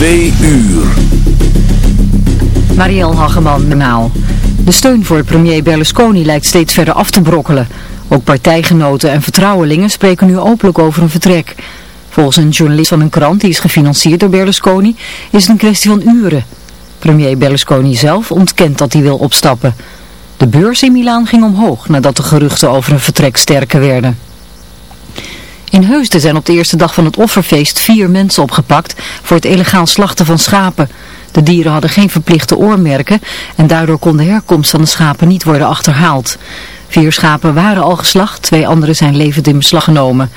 2. uur. Marielle Hageman, Naal. De steun voor premier Berlusconi lijkt steeds verder af te brokkelen. Ook partijgenoten en vertrouwelingen spreken nu openlijk over een vertrek. Volgens een journalist van een krant die is gefinancierd door Berlusconi is het een kwestie van uren. Premier Berlusconi zelf ontkent dat hij wil opstappen. De beurs in Milaan ging omhoog nadat de geruchten over een vertrek sterker werden. In Heusden zijn op de eerste dag van het offerfeest vier mensen opgepakt voor het illegaal slachten van schapen. De dieren hadden geen verplichte oormerken en daardoor kon de herkomst van de schapen niet worden achterhaald. Vier schapen waren al geslacht, twee andere zijn levend in beslag genomen.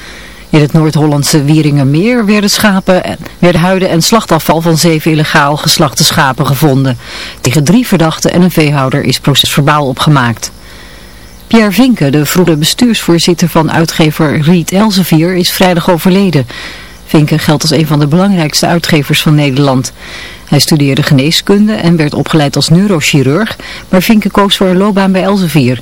In het Noord-Hollandse Wieringermeer werden, schapen, werden huiden en slachtafval van zeven illegaal geslachte schapen gevonden. Tegen drie verdachten en een veehouder is procesverbaal opgemaakt. Pierre Vinken, de vroege bestuursvoorzitter van uitgever Riet Elsevier, is vrijdag overleden. Vinken geldt als een van de belangrijkste uitgevers van Nederland. Hij studeerde geneeskunde en werd opgeleid als neurochirurg, maar Vinken koos voor een loopbaan bij Elsevier.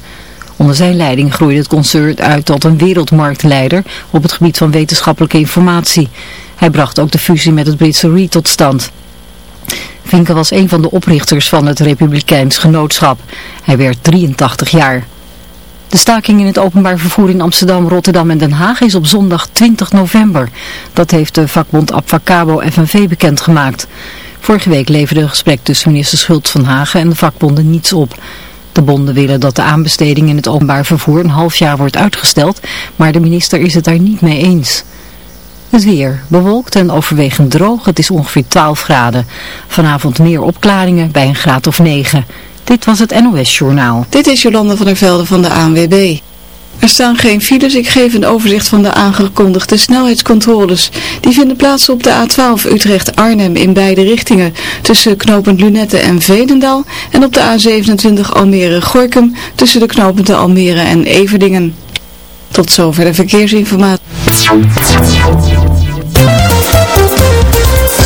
Onder zijn leiding groeide het concern uit tot een wereldmarktleider op het gebied van wetenschappelijke informatie. Hij bracht ook de fusie met het Britse Reed tot stand. Vinken was een van de oprichters van het Republikeins Genootschap. Hij werd 83 jaar. De staking in het openbaar vervoer in Amsterdam, Rotterdam en Den Haag is op zondag 20 november. Dat heeft de vakbond Abfacabo FNV bekendgemaakt. Vorige week leverde een gesprek tussen minister Schultz van Hagen en de vakbonden niets op. De bonden willen dat de aanbesteding in het openbaar vervoer een half jaar wordt uitgesteld, maar de minister is het daar niet mee eens. Het weer bewolkt en overwegend droog, het is ongeveer 12 graden. Vanavond meer opklaringen bij een graad of 9 dit was het NOS Journaal. Dit is Jolanda van der Velde van de ANWB. Er staan geen files. Ik geef een overzicht van de aangekondigde snelheidscontroles. Die vinden plaats op de A12 Utrecht-Arnhem in beide richtingen. Tussen knooppunt Lunette en Vedendaal. En op de A27 Almere-Gorkum tussen de knooppunten Almere en Everdingen. Tot zover de verkeersinformatie.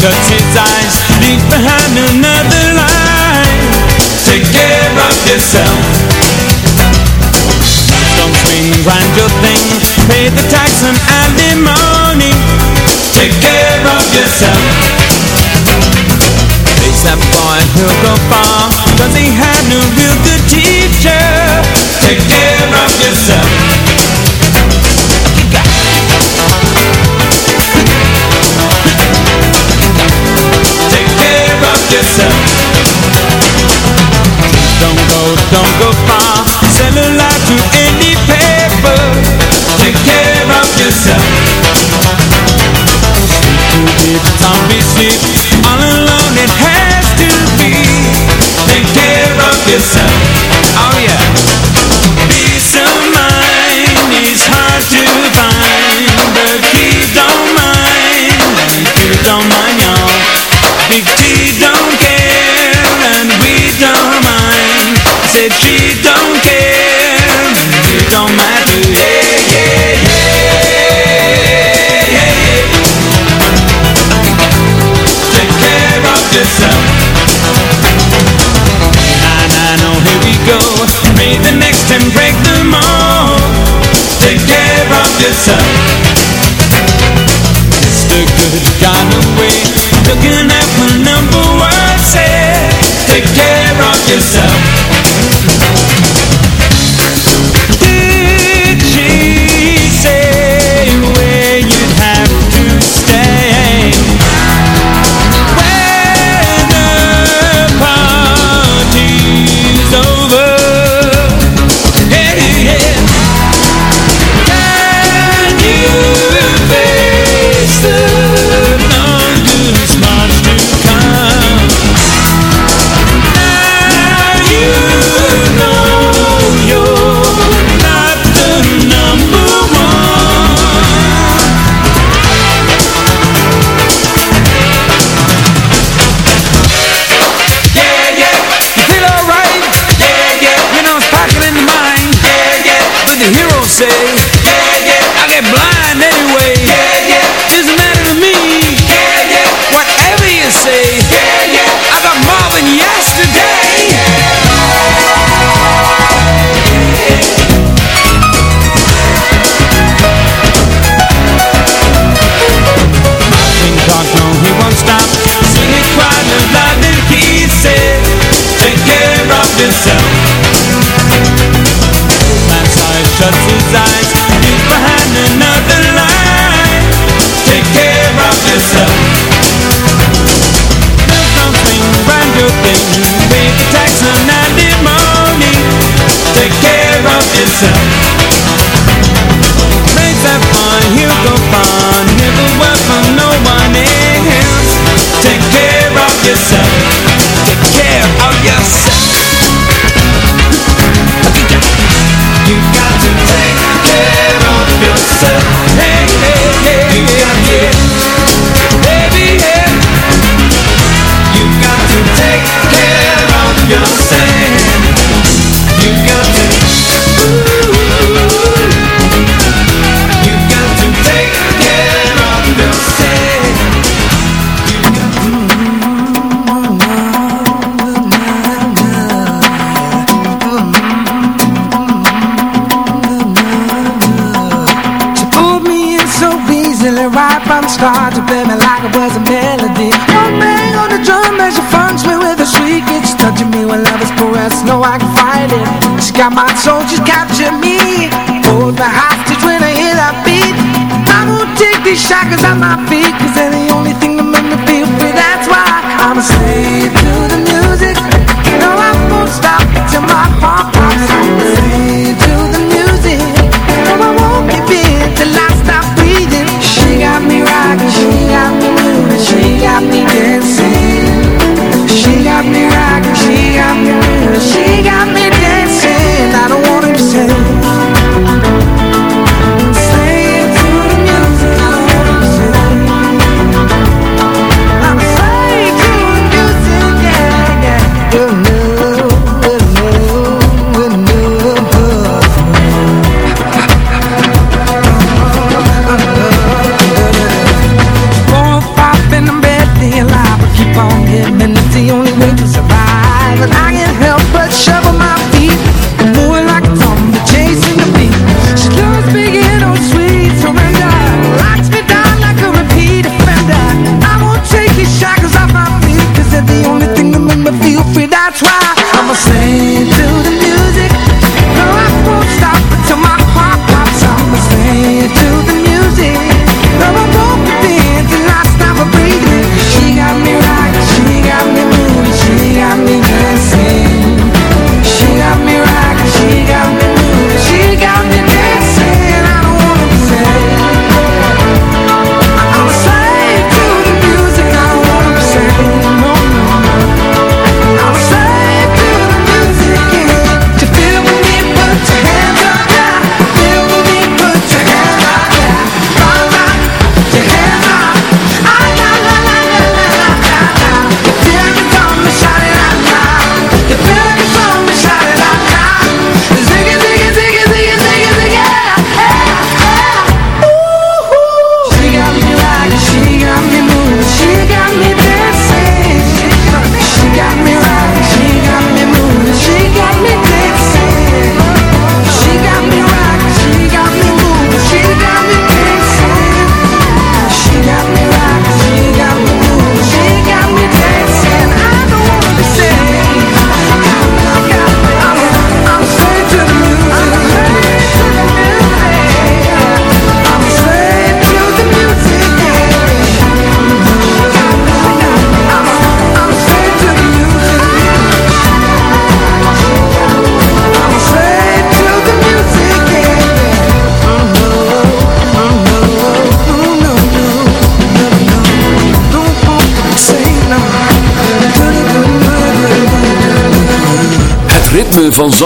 shuts its eyes Leaves behind another line Take care of yourself Don't swing and grind your thing Pay the tax and alimony Take care of yourself Face that boy, he'll go far Cause he had no real good deal yourself Don't go, don't go far Cellulite to any paper Take care of yourself Sleep to be time we sleep All alone it has to be Take care of yourself Oh yeah Peace of mind is hard to find But please don't mind If you don't mind, y'all don't care and we don't mind. Said she don't care and it don't matter. Yeah, yeah, yeah, yeah. Take care of yourself. I, I know, here we go. the next and break Take care of yourself. Mr. Good looking at what number one said. Take care of yourself.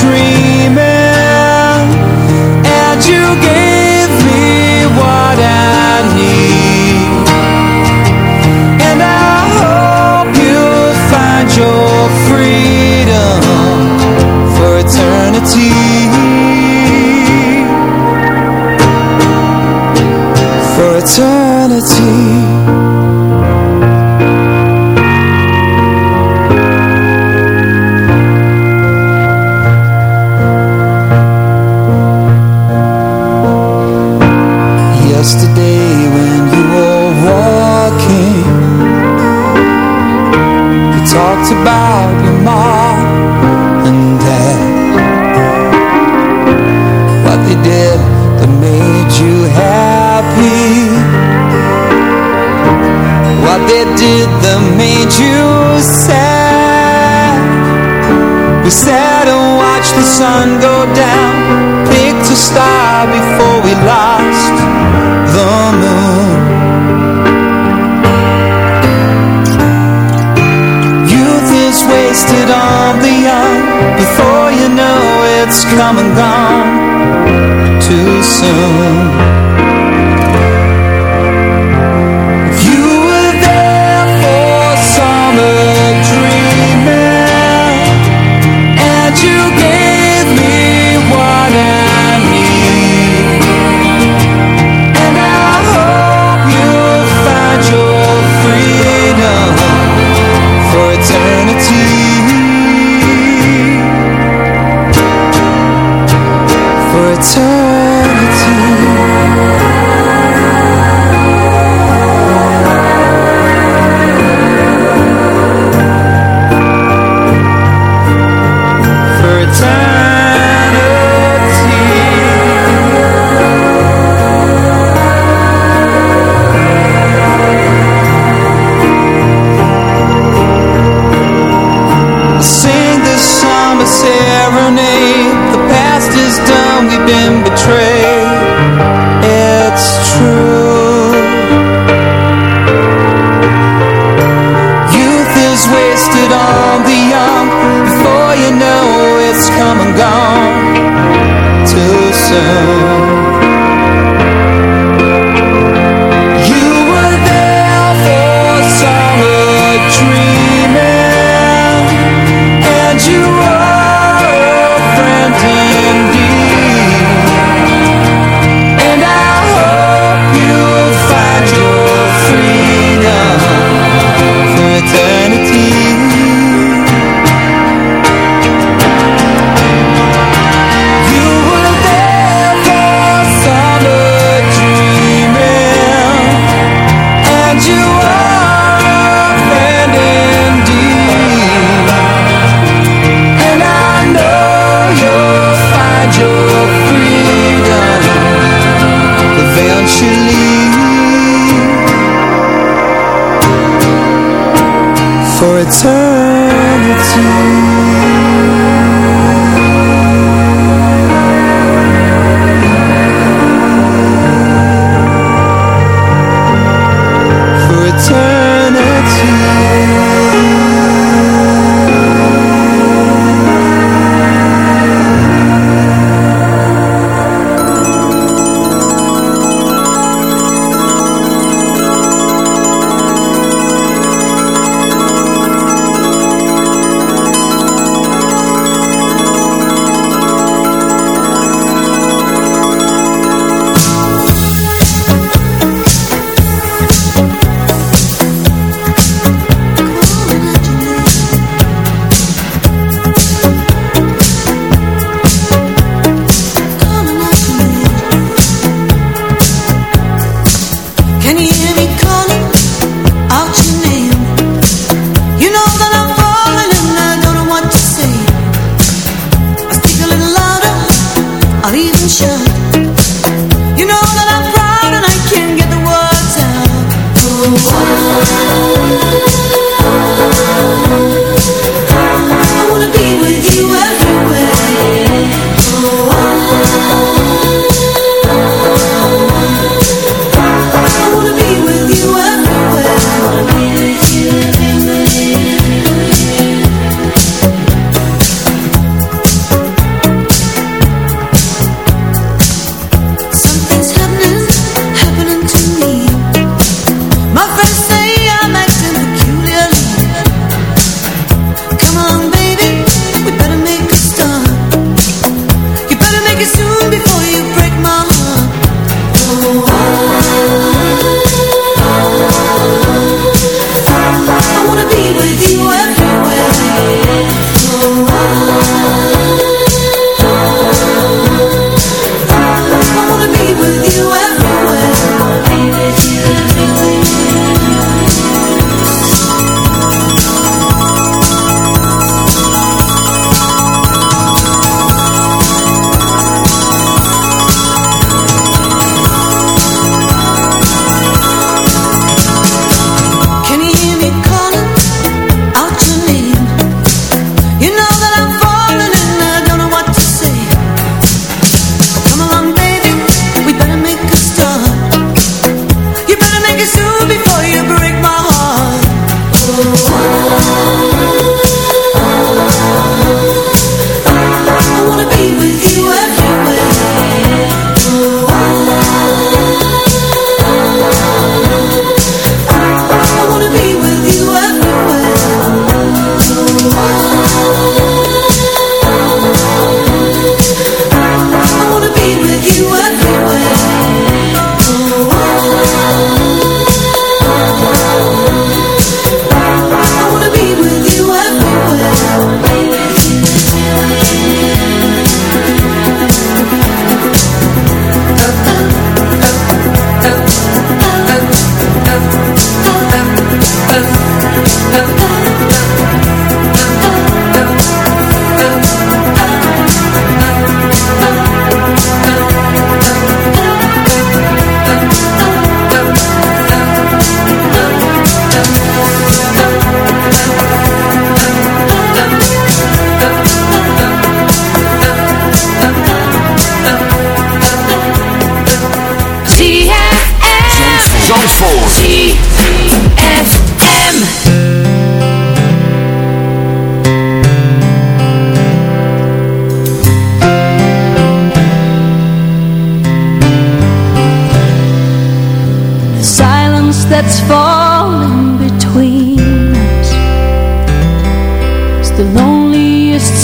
dreaming, and you gave me what I need. And I hope you find your freedom for eternity. For eternity.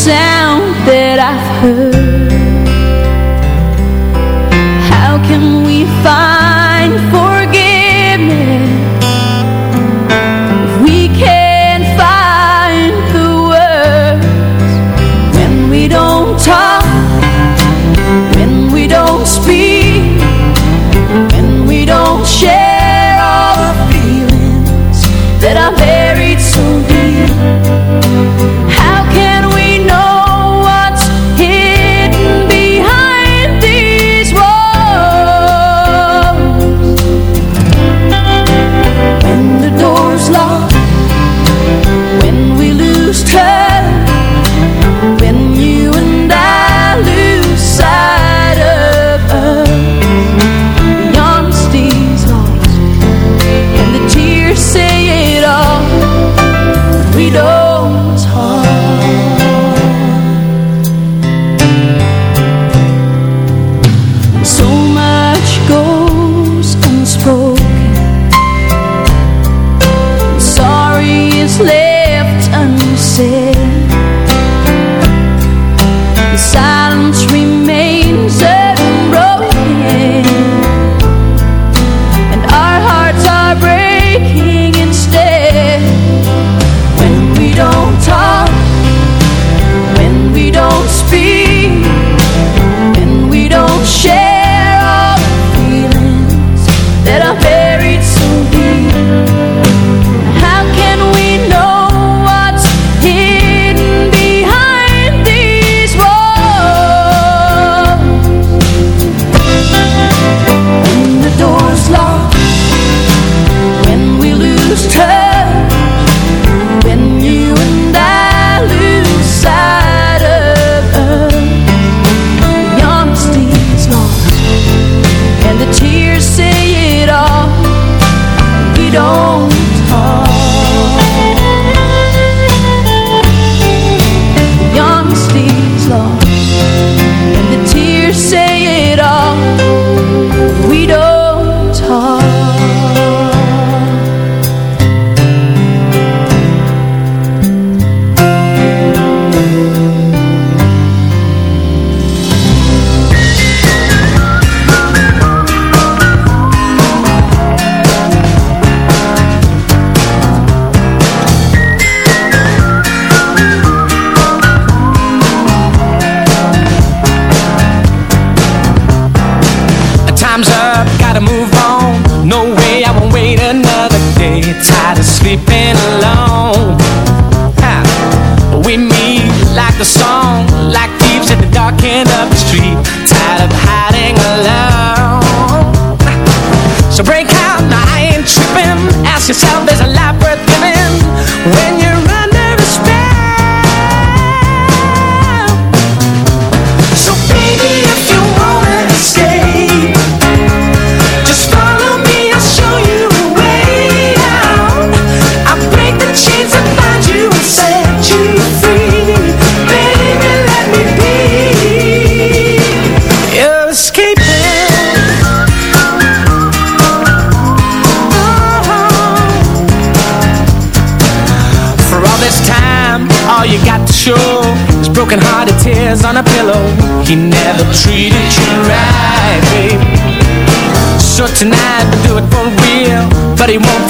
céu. He never treated you right, babe So tonight we do it for real But he won't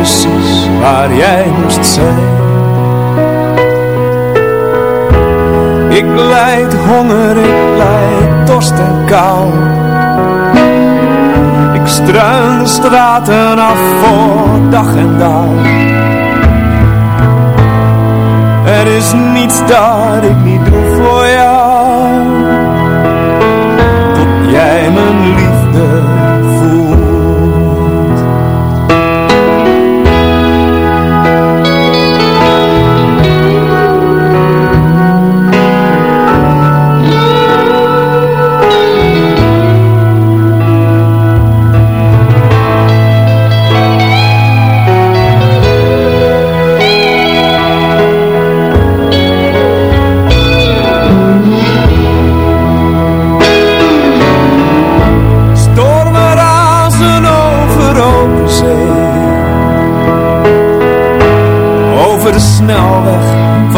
precies waar jij moest zijn. Ik leid honger, ik leid dorst en kou. Ik struin de straten af voor dag en dag. Er is niets dat ik niet doe voor jou.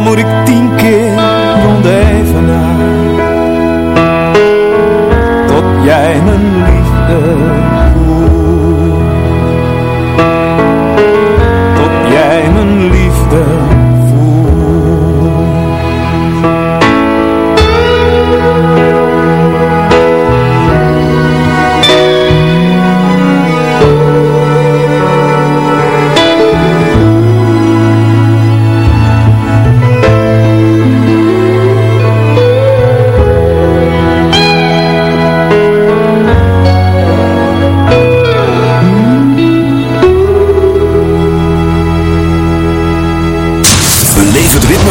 moet ik tien keer rond Tot jij mijn liefde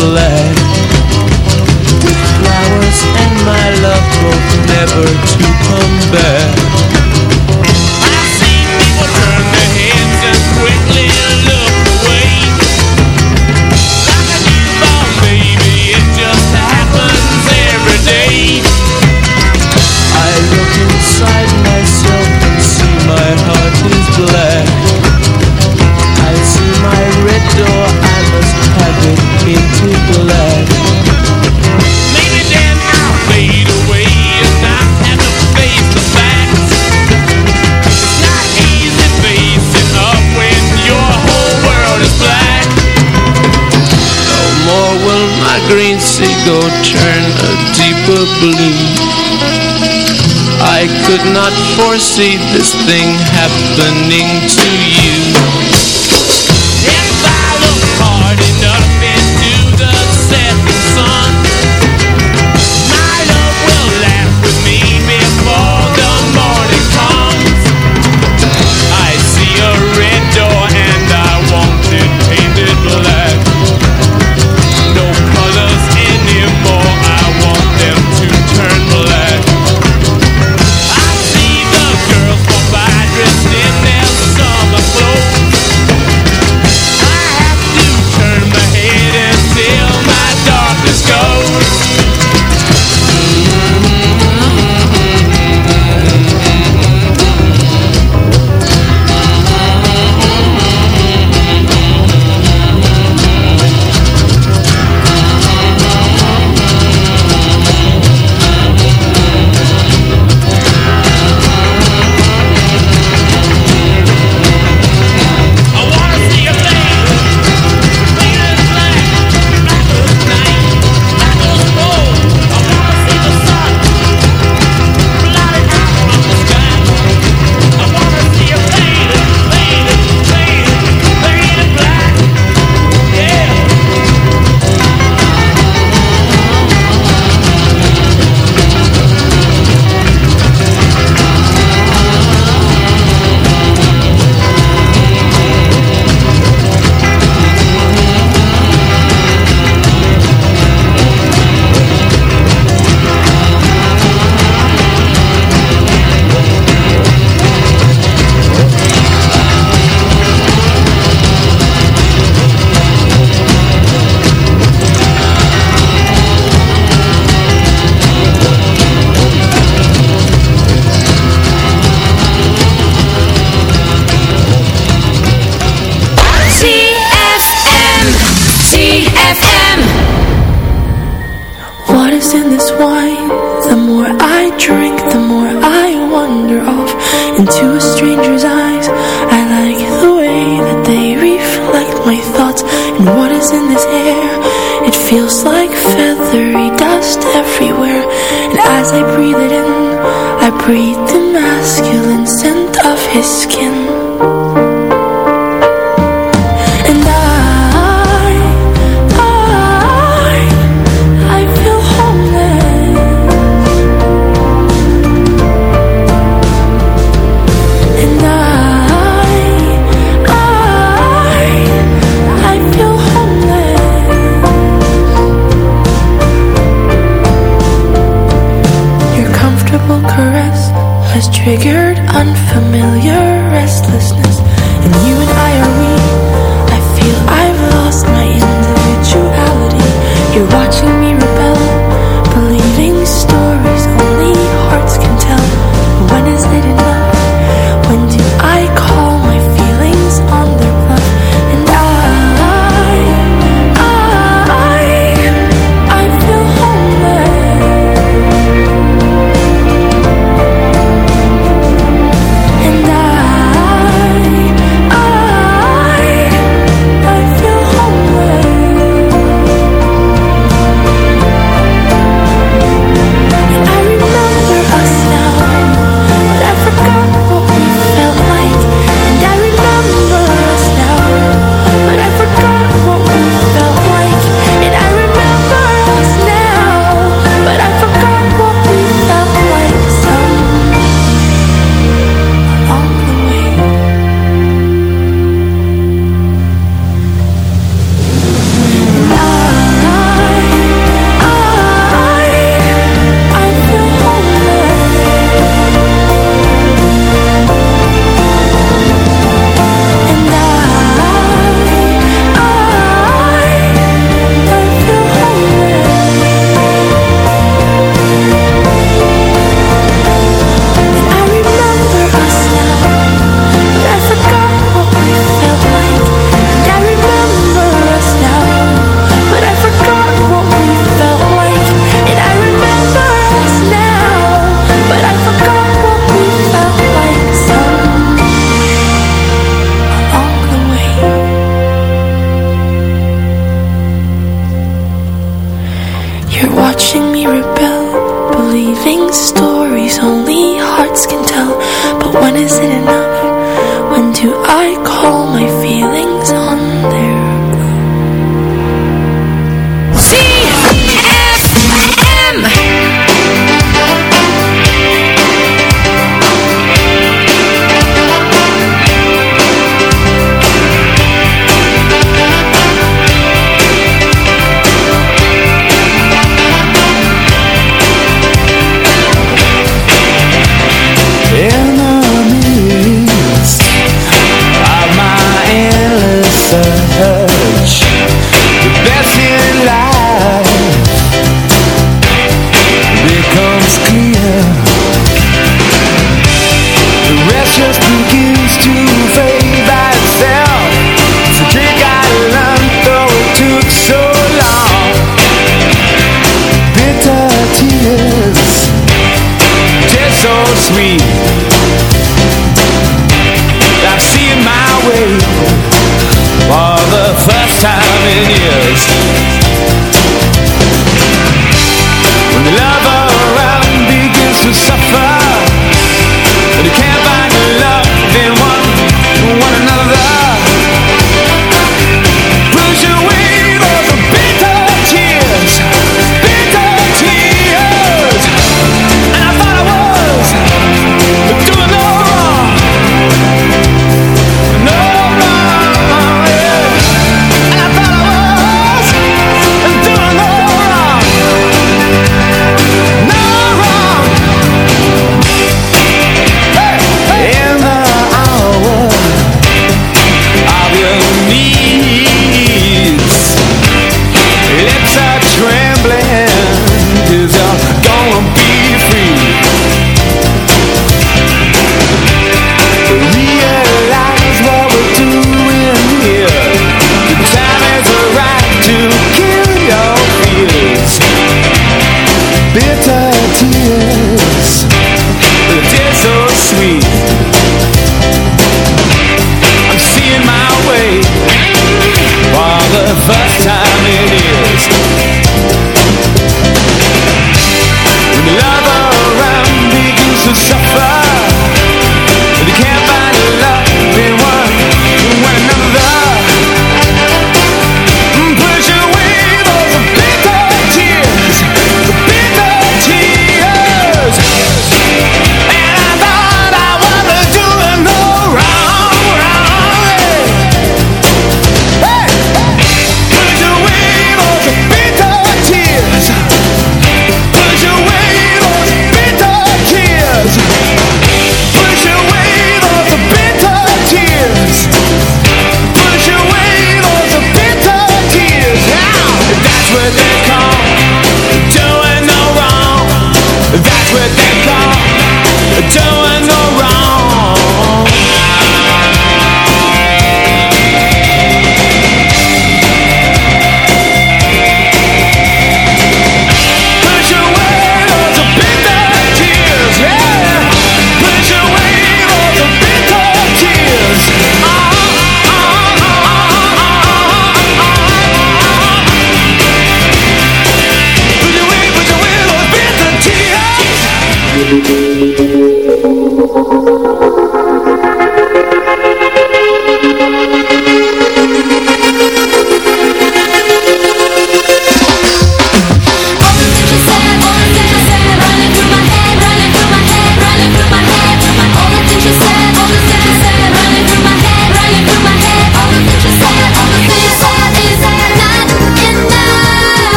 black With flowers and my love both never to foresee this thing happening figure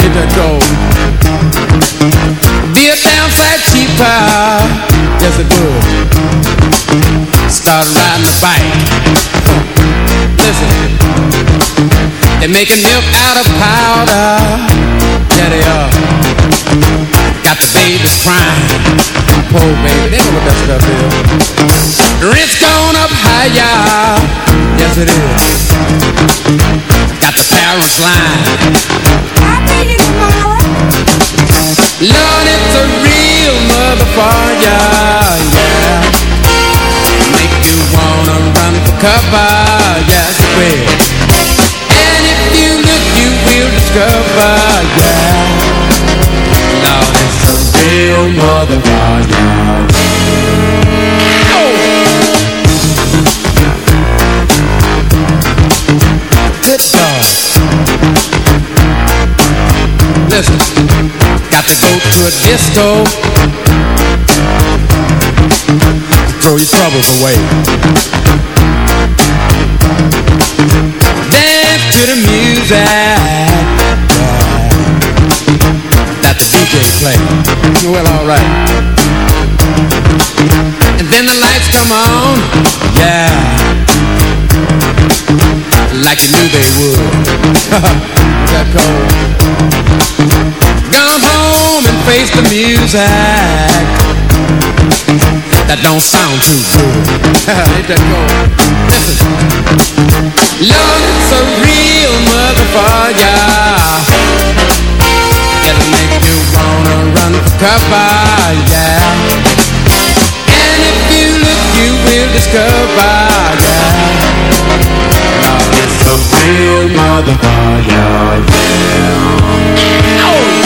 ain't that gold? Be a damn sight cheaper, yes it would. Start riding the bike. Listen, they're making milk out of powder. Yeah, they are. Got the babies crying. Poor baby, they know what that stuff is. Rent's gone up higher. Yes, it is the Sarah's line. I'll be you tomorrow. Lord, it's a real motherfucker, yeah. Make you wanna run for cover, yes it will. And if you look, you will discover, yeah. Lord, it's a real motherfucker, yeah. listen Got to go to a disco Throw your troubles away Dance to the music That the DJ play Well alright And then the lights come on Yeah like you knew they would. Jeff Cole. Now i home and face the music that don't sound too good. Ain't that cold? Listen, love's a real motherfucker. It'll make you wanna run for cover, yeah. And if you look, you will discover, yeah. It's a real motherfucker, yeah. Oh.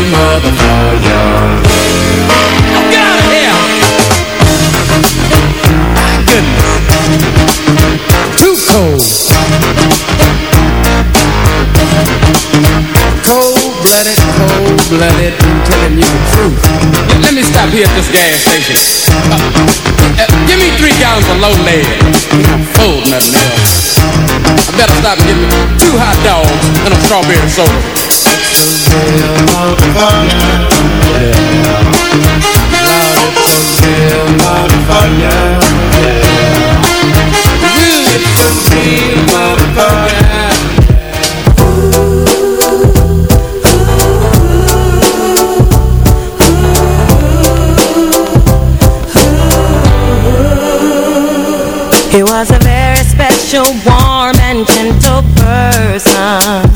blooded and telling you the truth. Let, me stop here at this gas station. give me three gallons of low I'm full nothing else. I better stop and get two hot dogs and strawberry soda. He was a very special, warm and gentle person